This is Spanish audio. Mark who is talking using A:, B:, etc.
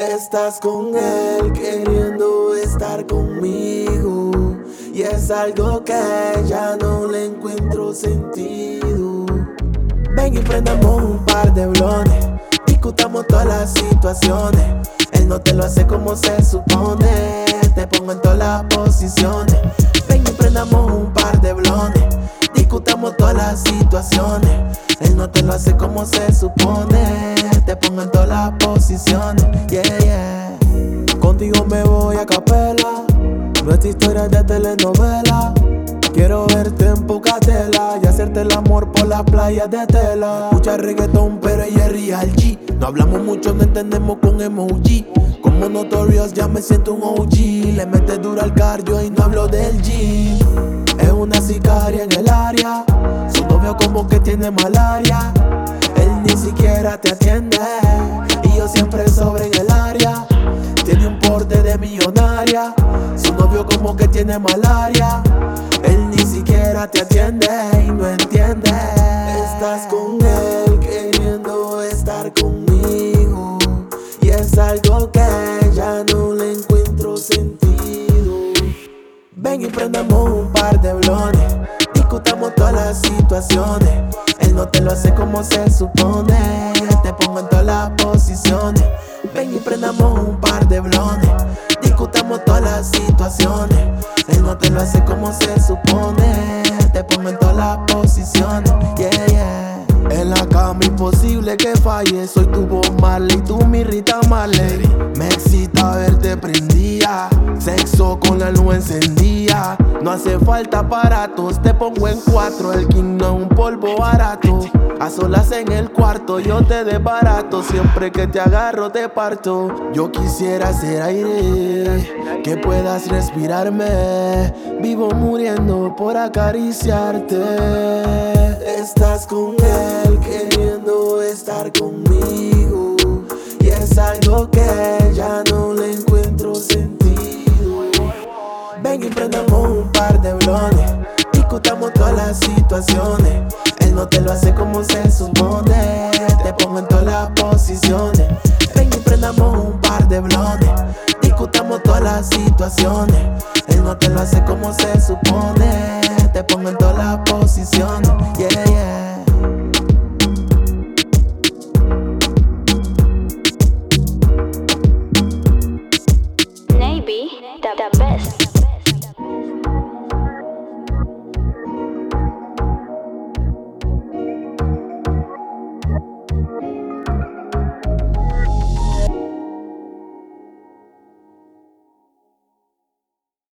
A: Estás con él queriendo estar conmigo y es algo que ya no le encuentro sentido. Ven y prendamos un par de blones, discutamos todas las situaciones. Él no te lo hace como se supone, te pongo en todas las posiciones. Ven y prendamos un par de blones, discutamos todas las situaciones. Él no te lo hace como se supone, te pongo en todas las posiciones. Yeah, yeah. Contigo me voy a capela, historia es de telenovela. Quiero verte en Pucatela y hacerte el amor por las playas de tela. Escucha reggaetón, pero ella es real G. No hablamos mucho, no entendemos con emoji. Como Notorious ya me siento un OG. Le mete duro al cardio y no hablo del gym. Es una sicaria en el área. Como que tiene malaria. Él ni siquiera te atiende. Y yo siempre sobre en el área. Tiene un porte de millonaria. Su novio como que tiene malaria. Él ni siquiera te atiende y no entiende. Estás con él queriendo estar conmigo. Y es algo que ya no le encuentro sentido. Ven y prendamos un par de blones. Todas las situaciones. Él no te lo hace como se supone. Te pongo en todas las posiciones. Ven y prendamos un par de blones. Discutamos todas las situaciones. Él no te lo hace como se supone. Te pongo en todas las posiciones. Yeah, yeah. En la cama imposible que falle. Soy tu Bob Marley, tú mi Rita Marley. Me excita verte prendía. Sexo con la luz encendida. No hace falta aparatos, te pongo en cuatro. El king no es un polvo barato. A solas en el cuarto, yo te desbarato. Siempre que te agarro, te parto. Yo quisiera ser aire, que puedas respirarme. Vivo muriendo por acariciarte. Estás con él queriendo estar conmigo. Él no te lo hace como se supone. Te pongo en todas las posiciones. Ven y prendamos un par de blones. Discutamos todas las situaciones. Él no te lo hace como se supone. Te pongo en todas las posiciones. Yeah, yeah.
B: Maybe the, the best.